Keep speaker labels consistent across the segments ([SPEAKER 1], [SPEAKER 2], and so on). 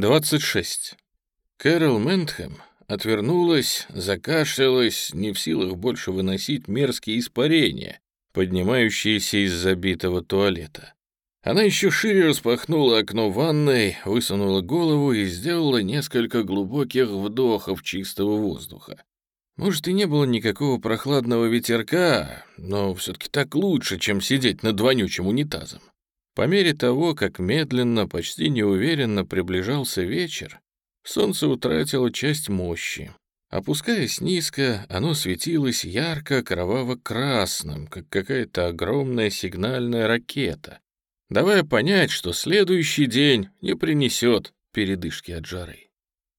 [SPEAKER 1] 26. Кэрол Ментхэм отвернулась, закашлялась, не в силах больше выносить мерзкие испарения, поднимающиеся из забитого туалета. Она еще шире распахнула окно ванной, высунула голову и сделала несколько глубоких вдохов чистого воздуха. Может, и не было никакого прохладного ветерка, но все-таки так лучше, чем сидеть над вонючим унитазом. По мере того, как медленно, почти неуверенно приближался вечер, солнце утратило часть мощи. Опускаясь низко, оно светилось ярко кроваво-красным, как какая-то огромная сигнальная ракета, давая понять, что следующий день не принесет передышки от жары.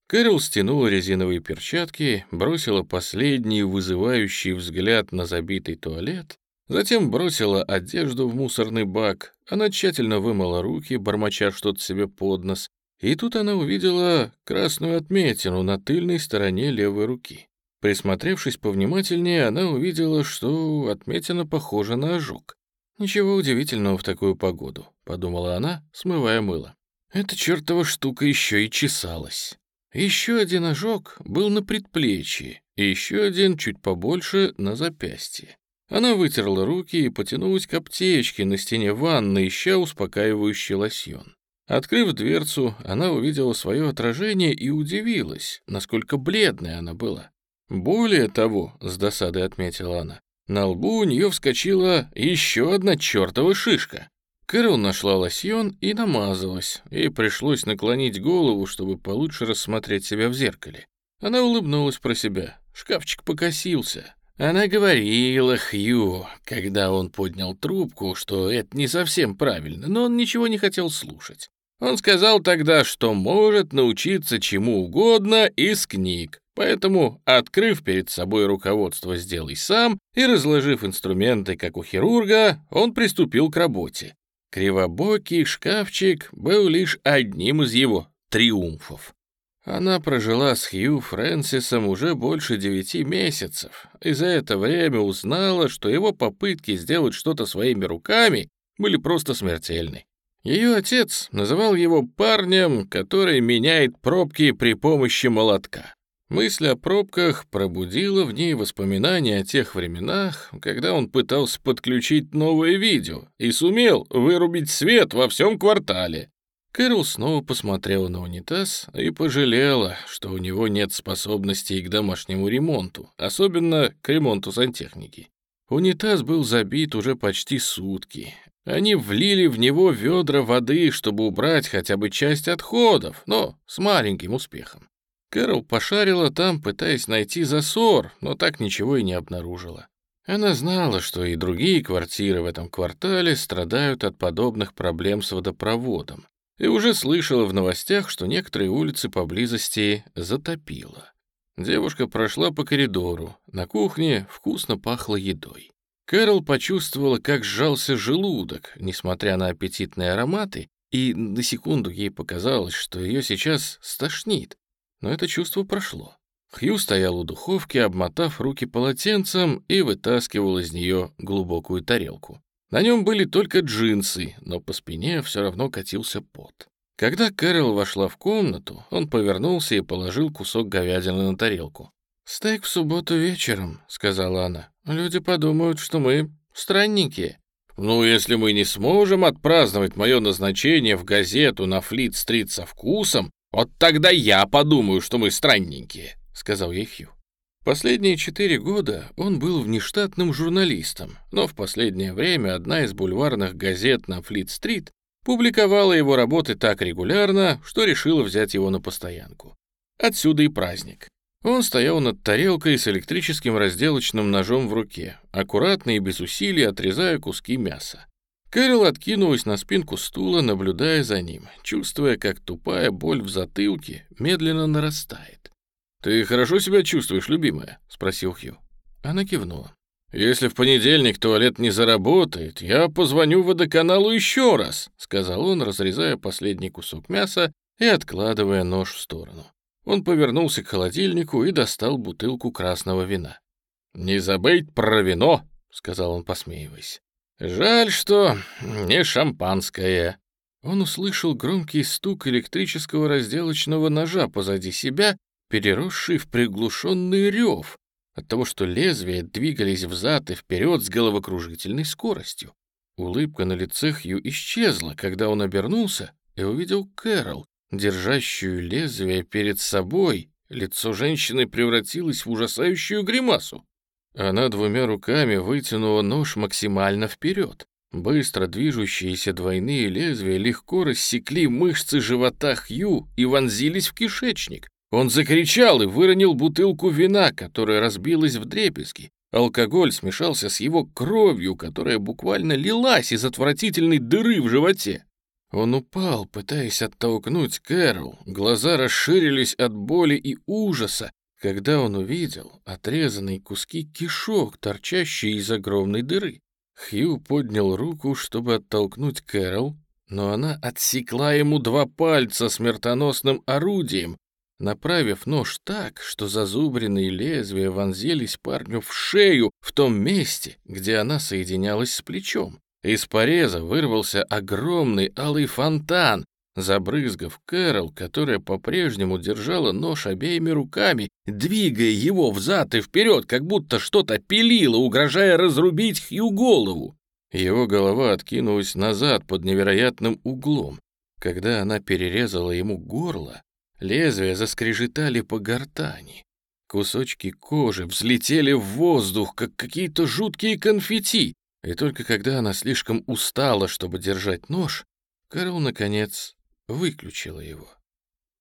[SPEAKER 1] Кэрол стянула резиновые перчатки, бросила последний вызывающий взгляд на забитый туалет Затем бросила одежду в мусорный бак. Она тщательно вымыла руки, бормоча что-то себе под нос. И тут она увидела красную отметину на тыльной стороне левой руки. Присмотревшись повнимательнее, она увидела, что отметина похожа на ожог. «Ничего удивительного в такую погоду», — подумала она, смывая мыло. Эта чертова штука еще и чесалась. Еще один ожог был на предплечье, и еще один, чуть побольше, на запястье. Она вытерла руки и потянулась к аптечке на стене ванны, ища успокаивающий лосьон. Открыв дверцу, она увидела свое отражение и удивилась, насколько бледная она была. Более того, с досадой отметила она, на лбу у нее вскочила еще одна чертова шишка. Кэрол нашла лосьон и намазалась, и пришлось наклонить голову, чтобы получше рассмотреть себя в зеркале. Она улыбнулась про себя. Шкафчик покосился, она говорила Хью, когда он поднял трубку, что это не совсем правильно, но он ничего не хотел слушать. Он сказал тогда, что может научиться чему угодно из книг, поэтому, открыв перед собой руководство «Сделай сам» и разложив инструменты, как у хирурга, он приступил к работе. Кривобокий шкафчик был лишь одним из его триумфов. Она прожила с Хью Фрэнсисом уже больше девяти месяцев, и за это время узнала, что его попытки сделать что-то своими руками были просто смертельны. Ее отец называл его парнем, который меняет пробки при помощи молотка. Мысль о пробках пробудила в ней воспоминания о тех временах, когда он пытался подключить новое видео и сумел вырубить свет во всем квартале. Кэрол снова посмотрела на унитаз и пожалела, что у него нет способностей к домашнему ремонту, особенно к ремонту сантехники. Унитаз был забит уже почти сутки. Они влили в него ведра воды, чтобы убрать хотя бы часть отходов, но с маленьким успехом. Кэрол пошарила там, пытаясь найти засор, но так ничего и не обнаружила. Она знала, что и другие квартиры в этом квартале страдают от подобных проблем с водопроводом и уже слышала в новостях, что некоторые улицы поблизости затопило. Девушка прошла по коридору. На кухне вкусно пахло едой. Кэрол почувствовала, как сжался желудок, несмотря на аппетитные ароматы, и на секунду ей показалось, что ее сейчас стошнит. Но это чувство прошло. Хью стоял у духовки, обмотав руки полотенцем и вытаскивал из нее глубокую тарелку. На нем были только джинсы, но по спине все равно катился пот. Когда Кэрол вошла в комнату, он повернулся и положил кусок говядины на тарелку. «Стейк в субботу вечером», — сказала она. «Люди подумают, что мы странники». «Ну, если мы не сможем отпраздновать мое назначение в газету на Флит-стрит со вкусом, вот тогда я подумаю, что мы странненькие», — сказал ей Хью. Последние четыре года он был внештатным журналистом, но в последнее время одна из бульварных газет на Флит-стрит публиковала его работы так регулярно, что решила взять его на постоянку. Отсюда и праздник. Он стоял над тарелкой с электрическим разделочным ножом в руке, аккуратно и без усилий отрезая куски мяса. Кэрол откинулась на спинку стула, наблюдая за ним, чувствуя, как тупая боль в затылке медленно нарастает. «Ты хорошо себя чувствуешь, любимая?» — спросил Хью. Она кивнула. «Если в понедельник туалет не заработает, я позвоню водоканалу еще раз», — сказал он, разрезая последний кусок мяса и откладывая нож в сторону. Он повернулся к холодильнику и достал бутылку красного вина. «Не забыть про вино», — сказал он, посмеиваясь. «Жаль, что не шампанское». он услышал громкий стук электрического разделочного ножа позади себя, переросший в приглушенный рев, от того, что лезвия двигались взад и вперед с головокружительной скоростью. Улыбка на лице Хью исчезла, когда он обернулся и увидел Кэрол, держащую лезвие перед собой. Лицо женщины превратилось в ужасающую гримасу. Она двумя руками вытянула нож максимально вперед. Быстро движущиеся двойные лезвия легко рассекли мышцы живота Хью и вонзились в кишечник. Он закричал и выронил бутылку вина, которая разбилась в дребезги. Алкоголь смешался с его кровью, которая буквально лилась из отвратительной дыры в животе. Он упал, пытаясь оттолкнуть Кэрол. Глаза расширились от боли и ужаса, когда он увидел отрезанные куски кишок, торчащие из огромной дыры. Хью поднял руку, чтобы оттолкнуть Кэрол, но она отсекла ему два пальца смертоносным орудием, направив нож так, что зазубренные лезвия вонзились парню в шею в том месте, где она соединялась с плечом. Из пореза вырвался огромный алый фонтан, забрызгав Кэрол, которая по-прежнему держала нож обеими руками, двигая его взад и вперед, как будто что-то пилило, угрожая разрубить Хью голову. Его голова откинулась назад под невероятным углом. Когда она перерезала ему горло, Лезвия заскрежетали по гортани. Кусочки кожи взлетели в воздух, как какие-то жуткие конфетти. И только когда она слишком устала, чтобы держать нож, Кэрол, наконец, выключила его.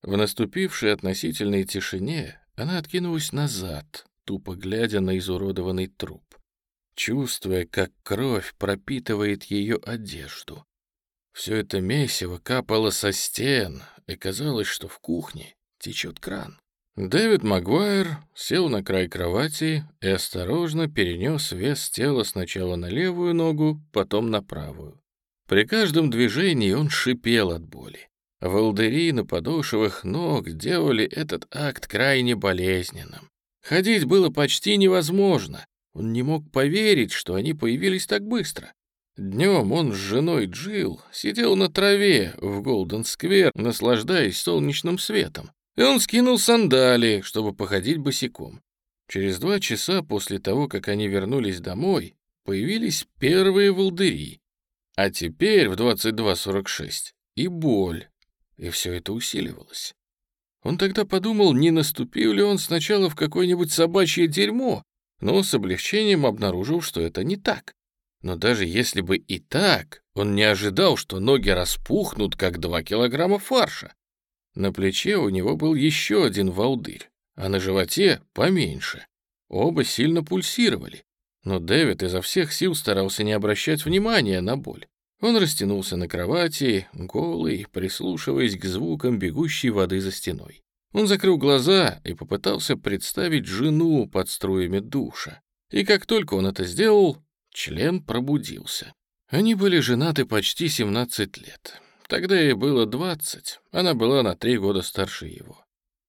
[SPEAKER 1] В наступившей относительной тишине она откинулась назад, тупо глядя на изуродованный труп, чувствуя, как кровь пропитывает ее одежду. Все это месиво капало со стен, и казалось, что в кухне течет кран. Дэвид Магуайр сел на край кровати и осторожно перенес вес тела сначала на левую ногу, потом на правую. При каждом движении он шипел от боли. Волдыри на подошвах ног делали этот акт крайне болезненным. Ходить было почти невозможно. Он не мог поверить, что они появились так быстро. Днем он с женой Джилл сидел на траве в Голден-сквер, наслаждаясь солнечным светом. И он скинул сандалии, чтобы походить босиком. Через два часа после того, как они вернулись домой, появились первые волдыри. А теперь в 22.46 и боль. И все это усиливалось. Он тогда подумал, не наступил ли он сначала в какое-нибудь собачье дерьмо, но с облегчением обнаружил, что это не так. Но даже если бы и так, он не ожидал, что ноги распухнут, как два килограмма фарша. На плече у него был еще один волдырь, а на животе поменьше. Оба сильно пульсировали. Но Дэвид изо всех сил старался не обращать внимания на боль. Он растянулся на кровати, голый, прислушиваясь к звукам бегущей воды за стеной. Он закрыл глаза и попытался представить жену под струями душа. И как только он это сделал, Член пробудился. Они были женаты почти 17 лет. Тогда ей было 20, она была на три года старше его.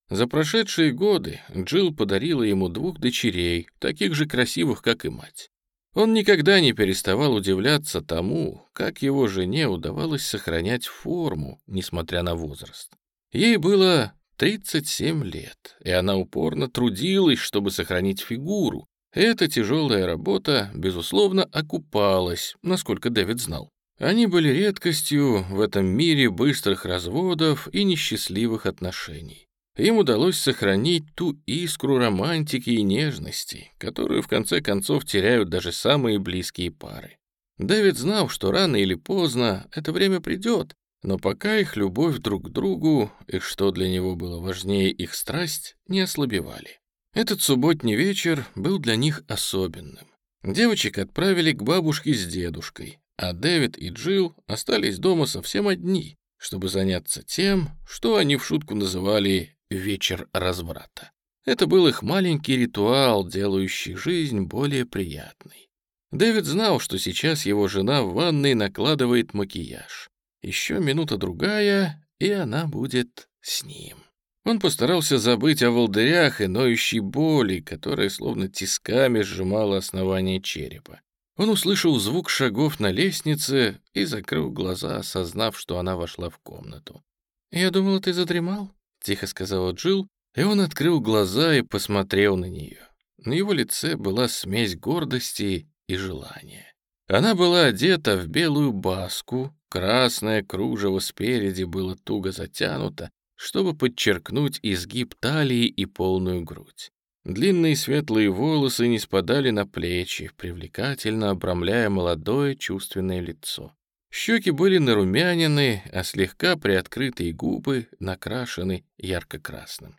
[SPEAKER 1] За прошедшие годы Джилл подарила ему двух дочерей, таких же красивых, как и мать. Он никогда не переставал удивляться тому, как его жене удавалось сохранять форму, несмотря на возраст. Ей было 37 лет, и она упорно трудилась, чтобы сохранить фигуру, эта тяжелая работа, безусловно, окупалась, насколько Дэвид знал. Они были редкостью в этом мире быстрых разводов и несчастливых отношений. Им удалось сохранить ту искру романтики и нежности, которую в конце концов теряют даже самые близкие пары. Дэвид знал, что рано или поздно это время придет, но пока их любовь друг к другу и, что для него было важнее, их страсть, не ослабевали. Этот субботний вечер был для них особенным. Девочек отправили к бабушке с дедушкой, а Дэвид и Джилл остались дома совсем одни, чтобы заняться тем, что они в шутку называли «вечер разврата». Это был их маленький ритуал, делающий жизнь более приятной. Дэвид знал, что сейчас его жена в ванной накладывает макияж. Еще минута-другая, и она будет с ним. Он постарался забыть о волдырях и ноющей боли, которая словно тисками сжимала основание черепа. Он услышал звук шагов на лестнице и закрыл глаза, осознав, что она вошла в комнату. «Я думала, ты задремал», — тихо сказала Джилл, и он открыл глаза и посмотрел на нее. На его лице была смесь гордости и желания. Она была одета в белую баску, красное кружево спереди было туго затянуто, чтобы подчеркнуть изгиб талии и полную грудь. Длинные светлые волосы не спадали на плечи, привлекательно обрамляя молодое чувственное лицо. Щеки были нарумянины, а слегка приоткрытые губы накрашены ярко-красным.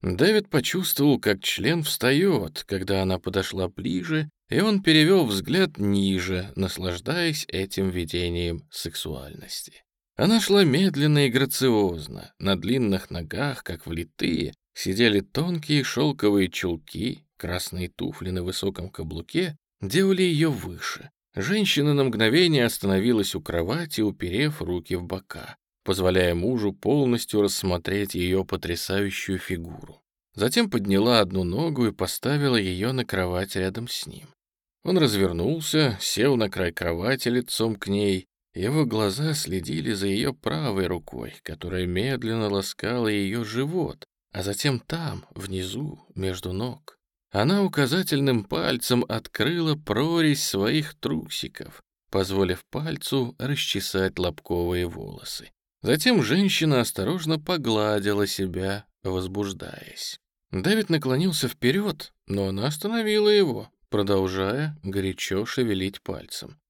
[SPEAKER 1] Дэвид почувствовал, как член встает, когда она подошла ближе, и он перевел взгляд ниже, наслаждаясь этим видением сексуальности. Она шла медленно и грациозно, на длинных ногах, как влитые, сидели тонкие шелковые чулки, красные туфли на высоком каблуке делали ее выше. Женщина на мгновение остановилась у кровати, уперев руки в бока, позволяя мужу полностью рассмотреть ее потрясающую фигуру. Затем подняла одну ногу и поставила ее на кровать рядом с ним. Он развернулся, сел на край кровати лицом к ней. Его глаза следили за ее правой рукой, которая медленно ласкала ее живот, а затем там, внизу, между ног. Она указательным пальцем открыла прорезь своих трусиков, позволив пальцу расчесать лобковые волосы. Затем женщина осторожно погладила себя, возбуждаясь. Дэвид наклонился вперед, но она остановила его, продолжая горячо шевелить пальцем.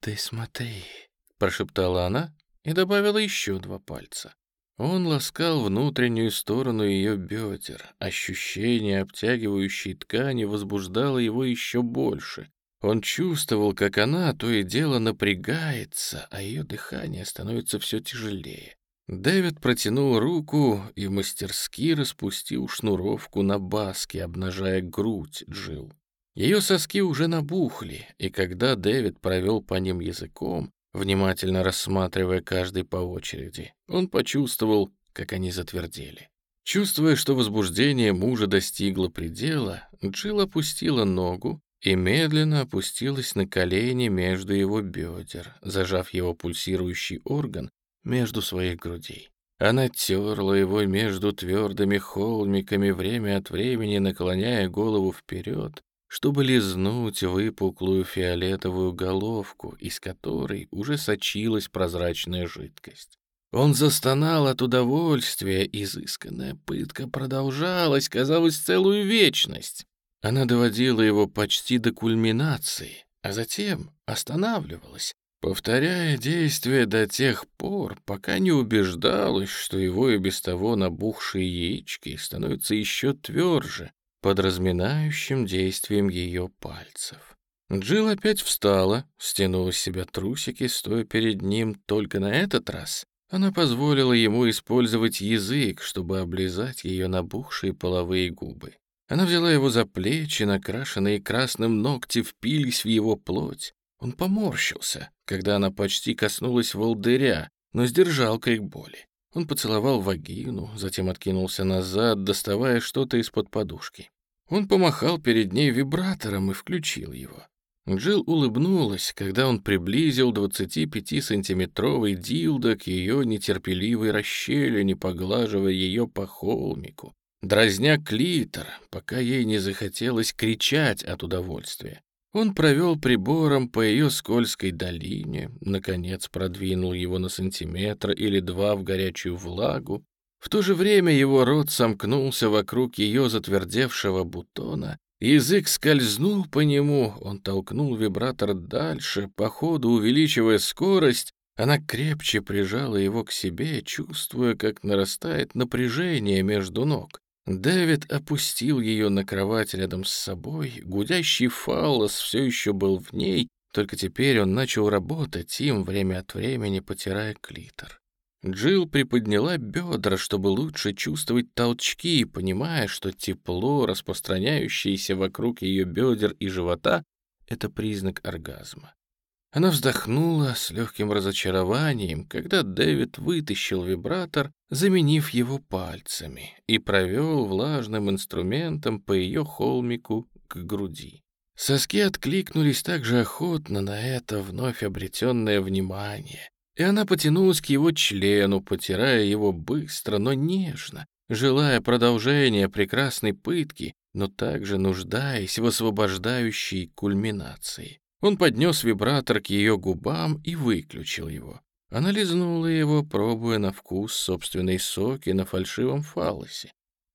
[SPEAKER 1] «Ты смотри», — прошептала она и добавила еще два пальца. Он ласкал внутреннюю сторону ее бедер. Ощущение обтягивающей ткани возбуждало его еще больше. Он чувствовал, как она то и дело напрягается, а ее дыхание становится все тяжелее. Дэвид протянул руку и мастерски распустил шнуровку на баске, обнажая грудь Джил. Ее соски уже набухли, и когда Дэвид провел по ним языком, Внимательно рассматривая каждый по очереди, он почувствовал, как они затвердели. Чувствуя, что возбуждение мужа достигло предела, Джилл опустила ногу и медленно опустилась на колени между его бедер, зажав его пульсирующий орган между своих грудей. Она терла его между твердыми холмиками, время от времени наклоняя голову вперед, чтобы лизнуть выпуклую фиолетовую головку, из которой уже сочилась прозрачная жидкость. Он застонал от удовольствия, изысканная пытка продолжалась, казалось, целую вечность. Она доводила его почти до кульминации, а затем останавливалась, повторяя действия до тех пор, пока не убеждалась, что его и без того набухшие яички становятся еще тверже, под разминающим действием ее пальцев. Джилл опять встала, стянула с себя трусики, стоя перед ним, только на этот раз она позволила ему использовать язык, чтобы облизать ее набухшие половые губы. Она взяла его за плечи, накрашенные красным ногти впились в его плоть. Он поморщился, когда она почти коснулась волдыря, но сдержал крик боли. Он поцеловал вагину, затем откинулся назад, доставая что-то из-под подушки. Он помахал перед ней вибратором и включил его. Джилл улыбнулась, когда он приблизил 25-сантиметровый дилдо к ее нетерпеливой расщелине, поглаживая ее по холмику, дразня клитор, пока ей не захотелось кричать от удовольствия. Он провел прибором по ее скользкой долине, наконец продвинул его на сантиметр или два в горячую влагу. В то же время его рот сомкнулся вокруг ее затвердевшего бутона, язык скользнул по нему, он толкнул вибратор дальше, по ходу увеличивая скорость, она крепче прижала его к себе, чувствуя, как нарастает напряжение между ног. Дэвид опустил ее на кровать рядом с собой, гудящий фаллос все еще был в ней, только теперь он начал работать им время от времени, потирая клитор. Джилл приподняла бедра, чтобы лучше чувствовать толчки, понимая, что тепло, распространяющееся вокруг ее бедер и живота, — это признак оргазма. Она вздохнула с легким разочарованием, когда Дэвид вытащил вибратор, заменив его пальцами, и провел влажным инструментом по ее холмику к груди. Соски откликнулись так же охотно на это вновь обретенное внимание, и она потянулась к его члену, потирая его быстро, но нежно, желая продолжения прекрасной пытки, но также нуждаясь в освобождающей кульминации. Он поднес вибратор к ее губам и выключил его. Она лизнула его, пробуя на вкус собственной соки на фальшивом фалосе,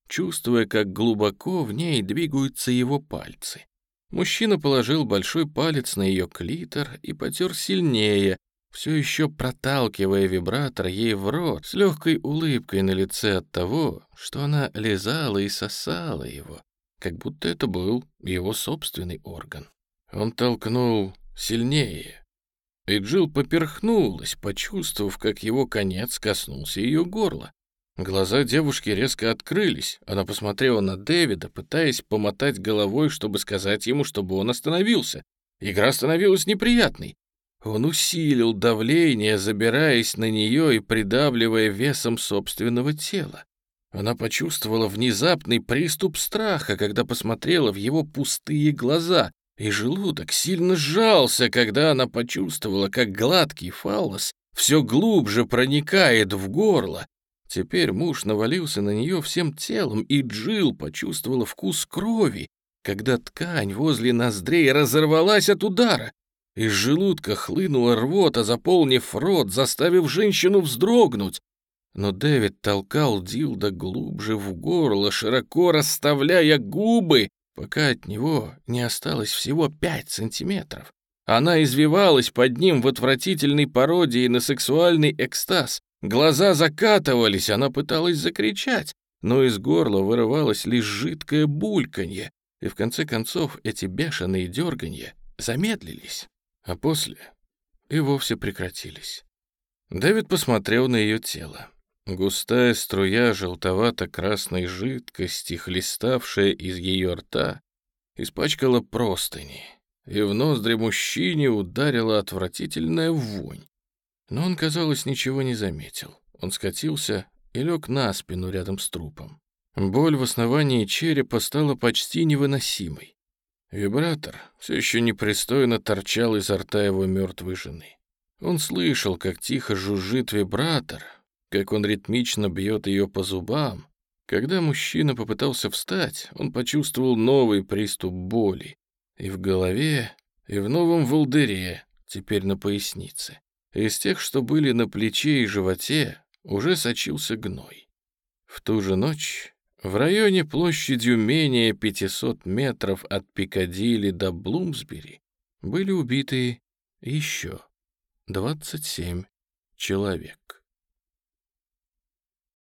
[SPEAKER 1] чувствуя, как глубоко в ней двигаются его пальцы. Мужчина положил большой палец на ее клитор и потер сильнее, все еще проталкивая вибратор ей в рот с легкой улыбкой на лице от того, что она лизала и сосала его, как будто это был его собственный орган. Он толкнул сильнее, и Джилл поперхнулась, почувствовав, как его конец коснулся ее горла. Глаза девушки резко открылись. Она посмотрела на Дэвида, пытаясь помотать головой, чтобы сказать ему, чтобы он остановился. Игра становилась неприятной. Он усилил давление, забираясь на нее и придавливая весом собственного тела. Она почувствовала внезапный приступ страха, когда посмотрела в его пустые глаза, и желудок сильно сжался, когда она почувствовала, как гладкий фаллос все глубже проникает в горло. Теперь муж навалился на нее всем телом, и Джил почувствовала вкус крови, когда ткань возле ноздрей разорвалась от удара. Из желудка хлынула рвота, заполнив рот, заставив женщину вздрогнуть. Но Дэвид толкал Дилда глубже в горло, широко расставляя губы, пока от него не осталось всего пять сантиметров. Она извивалась под ним в отвратительной пародии на сексуальный экстаз. Глаза закатывались, она пыталась закричать, но из горла вырывалось лишь жидкое бульканье, и в конце концов эти бешеные дерганья замедлились а после и вовсе прекратились. Дэвид посмотрел на ее тело. Густая струя желтовато-красной жидкости, хлеставшая из ее рта, испачкала простыни, и в ноздри мужчине ударила отвратительная вонь. Но он, казалось, ничего не заметил. Он скатился и лег на спину рядом с трупом. Боль в основании черепа стала почти невыносимой. Вибратор все еще непристойно торчал изо рта его мертвой жены. Он слышал, как тихо жужжит вибратор, как он ритмично бьет ее по зубам. Когда мужчина попытался встать, он почувствовал новый приступ боли. И в голове, и в новом волдыре, теперь на пояснице. Из тех, что были на плече и животе, уже сочился гной. В ту же ночь в районе площадью менее 500 метров от Пикадилли до Блумсбери были убиты еще 27 человек.